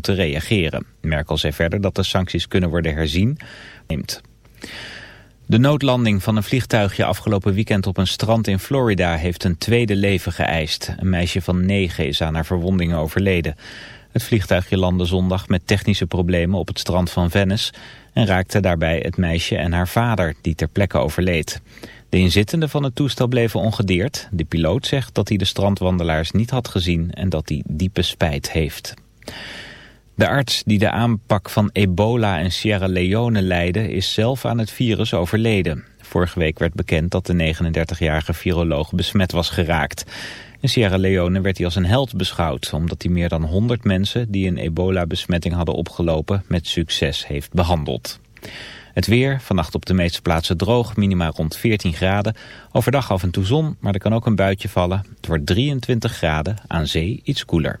te reageren. Merkel zei verder dat de sancties kunnen worden herzien. De noodlanding van een vliegtuigje afgelopen weekend op een strand in Florida heeft een tweede leven geëist. Een meisje van negen is aan haar verwondingen overleden. Het vliegtuigje landde zondag met technische problemen op het strand van Venice en raakte daarbij het meisje en haar vader, die ter plekke overleed. De inzittenden van het toestel bleven ongedeerd. De piloot zegt dat hij de strandwandelaars niet had gezien en dat hij diepe spijt heeft. De arts die de aanpak van ebola en Sierra Leone leidde is zelf aan het virus overleden. Vorige week werd bekend dat de 39-jarige viroloog besmet was geraakt. In Sierra Leone werd hij als een held beschouwd... omdat hij meer dan 100 mensen die een ebola-besmetting hadden opgelopen... met succes heeft behandeld. Het weer, vannacht op de meeste plaatsen droog, minima rond 14 graden. Overdag af en toe zon, maar er kan ook een buitje vallen. Het wordt 23 graden, aan zee iets koeler.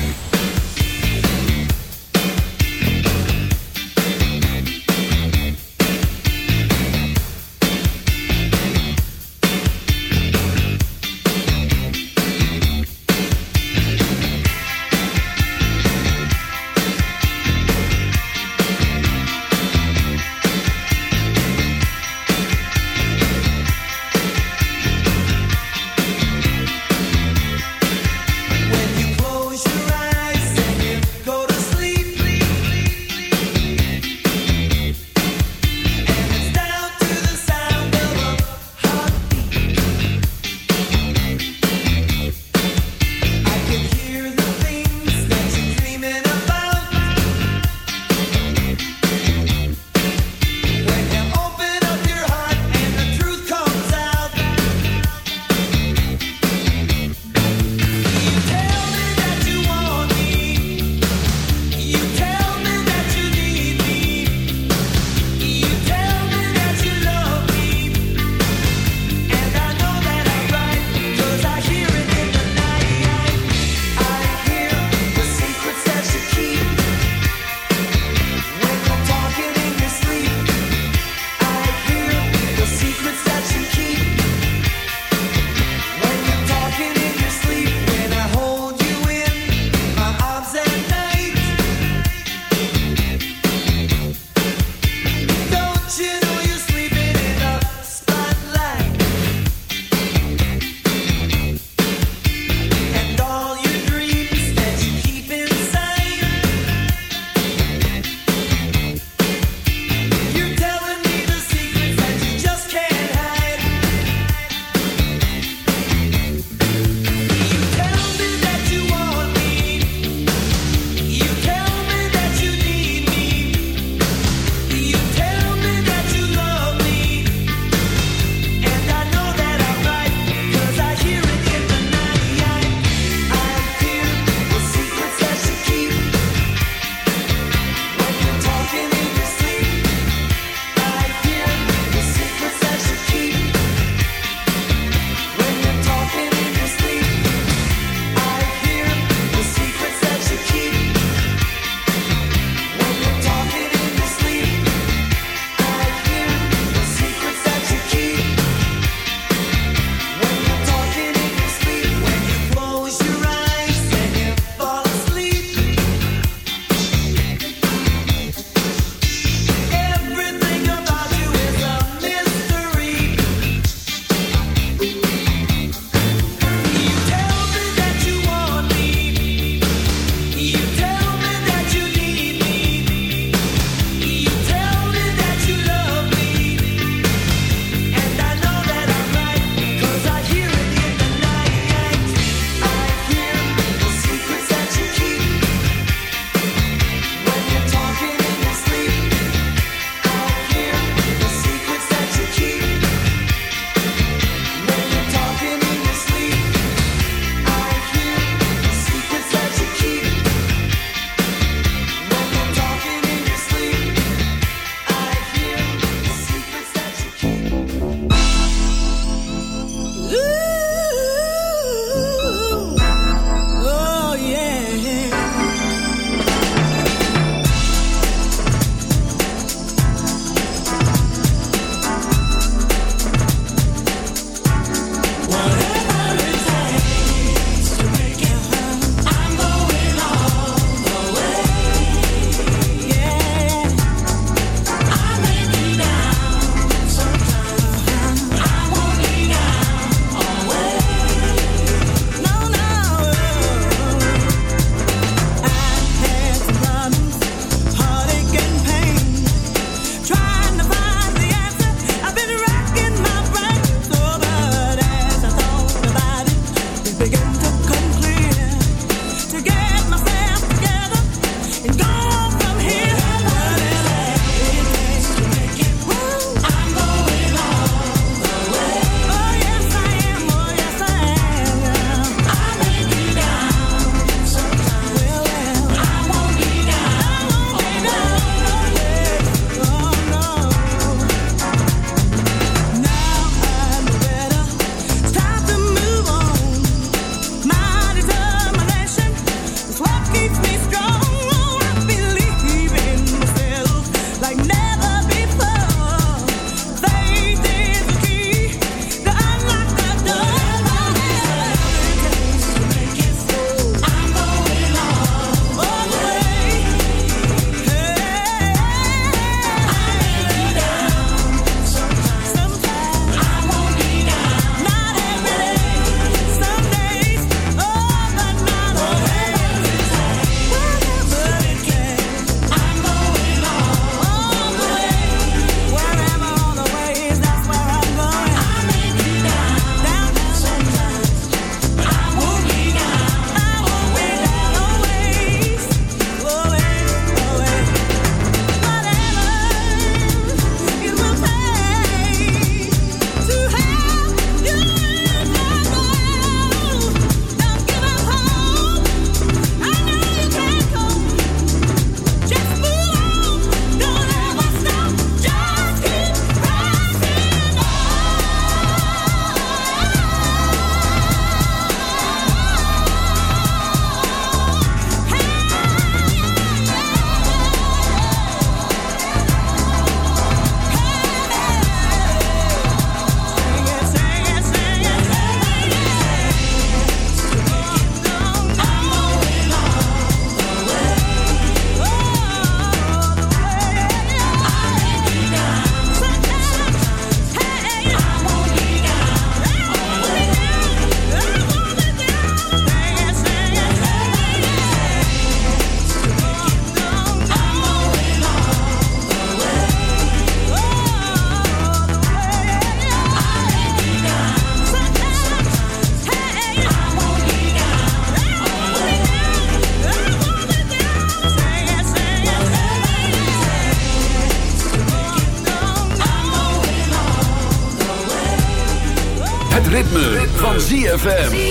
ZFM.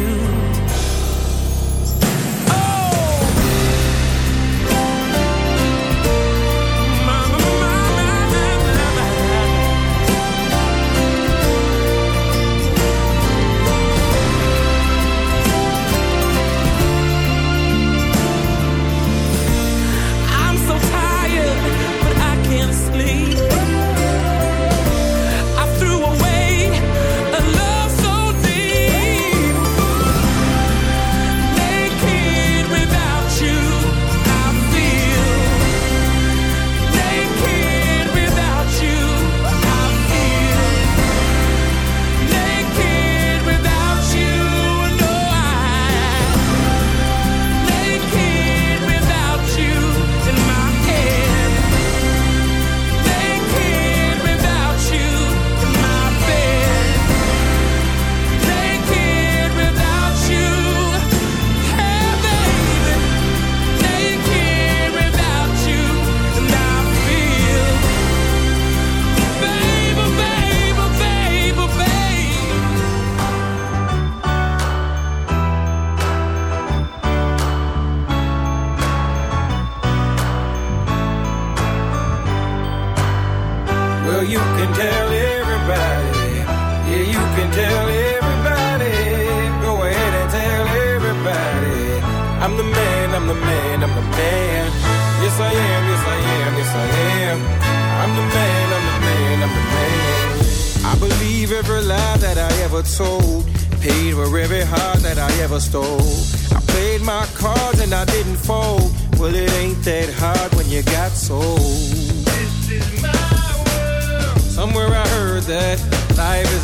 you.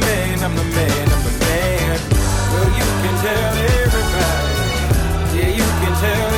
man, I'm the man, I'm the man. Well, you can tell everybody. Yeah, you can tell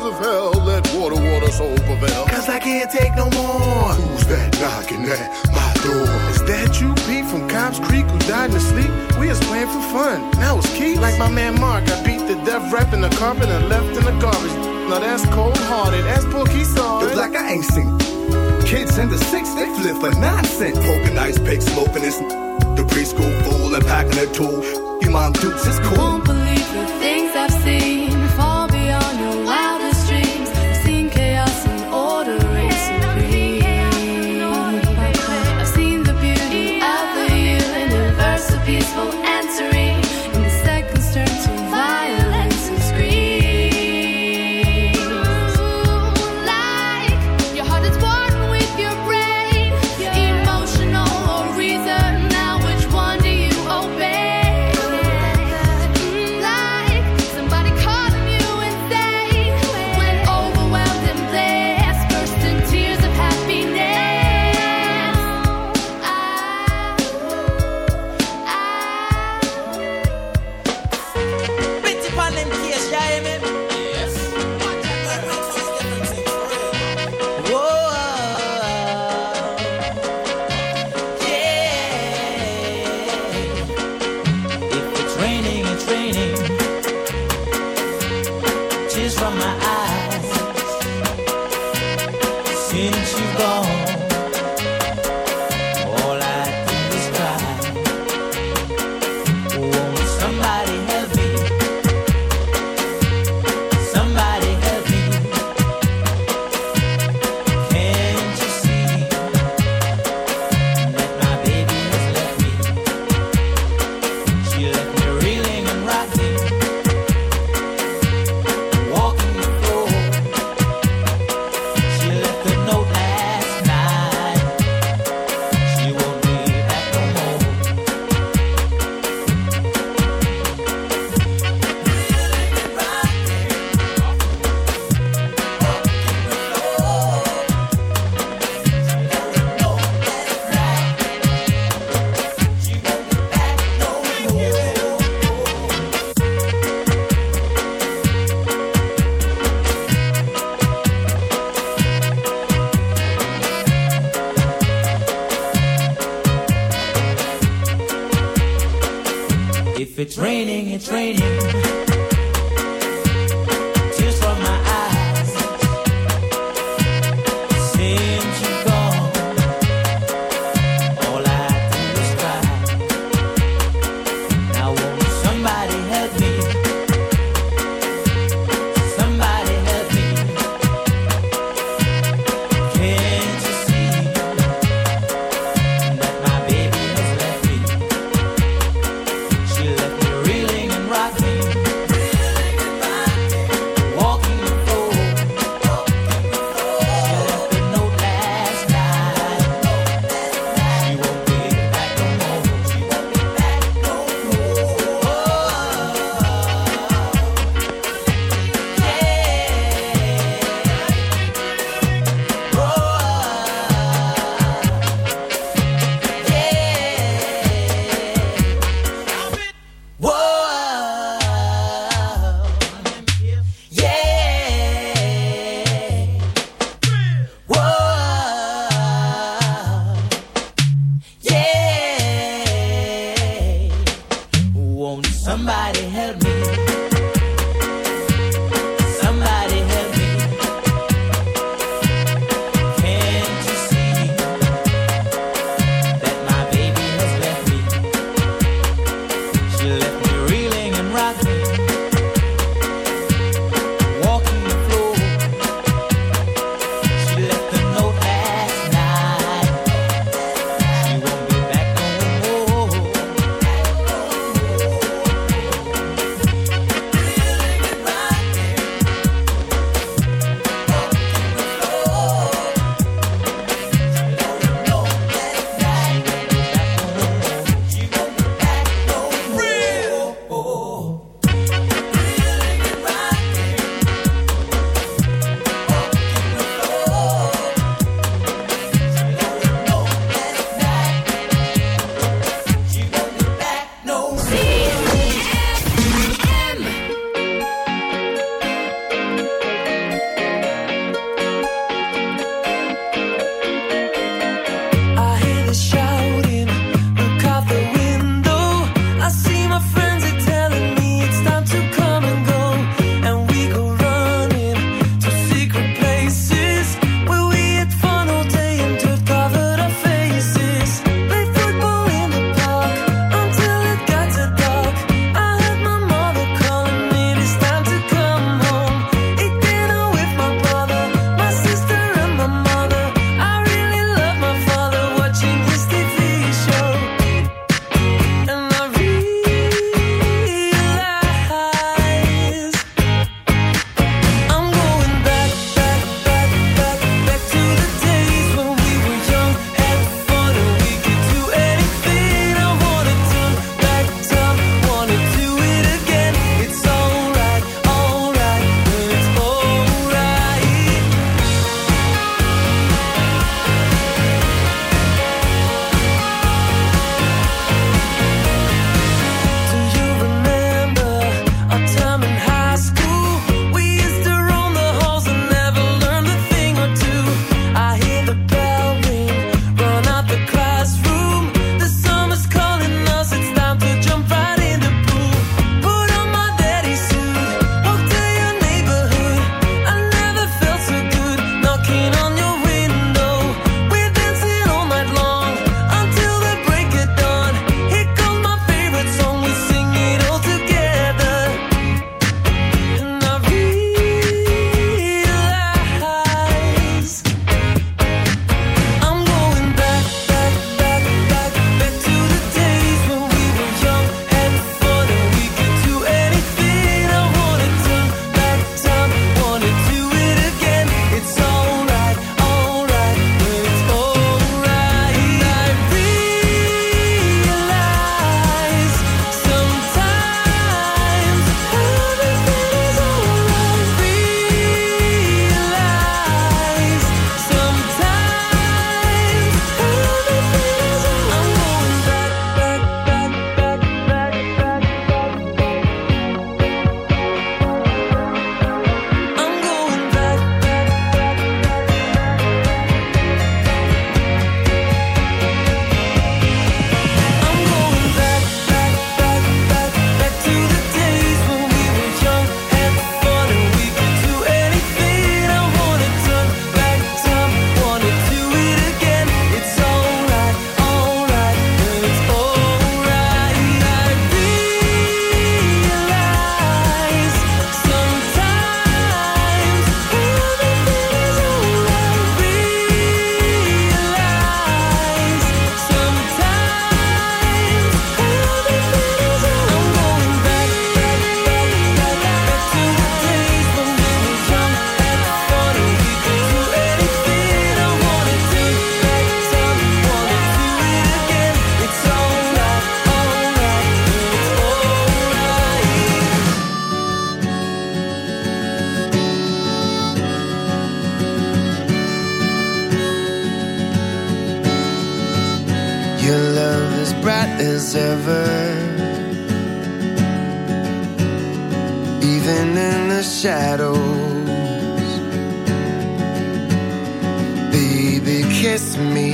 fires of hell. Let water, water, soul prevail. Cause I can't take no more. Who's that knocking at my door? Is that you, Pete, from Cobb's Creek, who died in his sleep? We was playing for fun. Now it's Keith. Like my man Mark, I beat the death rap in the carpet and left in the garbage. Now that's cold hearted. That's Pookie saw Yo, it. black, I ain't seen. Kids in the six, they flip for nonsense. Poking ice pick, smoking this. The preschool fool and packing a tool. You mom dukes is cool. Won't believe the things I've seen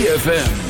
ZFM.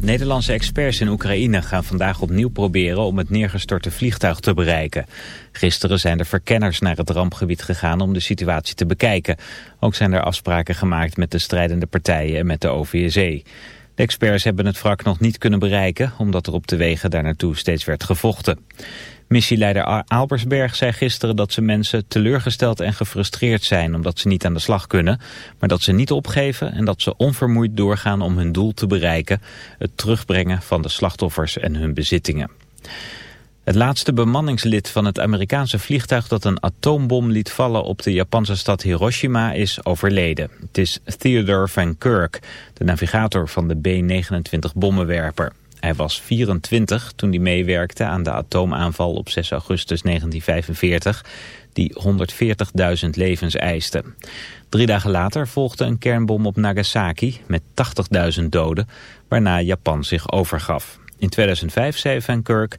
Nederlandse experts in Oekraïne gaan vandaag opnieuw proberen om het neergestorte vliegtuig te bereiken. Gisteren zijn er verkenners naar het rampgebied gegaan om de situatie te bekijken. Ook zijn er afspraken gemaakt met de strijdende partijen en met de OVSE. De experts hebben het wrak nog niet kunnen bereiken, omdat er op de wegen daar naartoe steeds werd gevochten. Missieleider Albersberg zei gisteren dat ze mensen teleurgesteld en gefrustreerd zijn omdat ze niet aan de slag kunnen, maar dat ze niet opgeven en dat ze onvermoeid doorgaan om hun doel te bereiken, het terugbrengen van de slachtoffers en hun bezittingen. Het laatste bemanningslid van het Amerikaanse vliegtuig dat een atoombom liet vallen op de Japanse stad Hiroshima is overleden. Het is Theodore Van Kirk, de navigator van de B-29 bommenwerper. Hij was 24 toen hij meewerkte aan de atoomaanval op 6 augustus 1945, die 140.000 levens eiste. Drie dagen later volgde een kernbom op Nagasaki met 80.000 doden, waarna Japan zich overgaf. In 2005 zei Van Kirk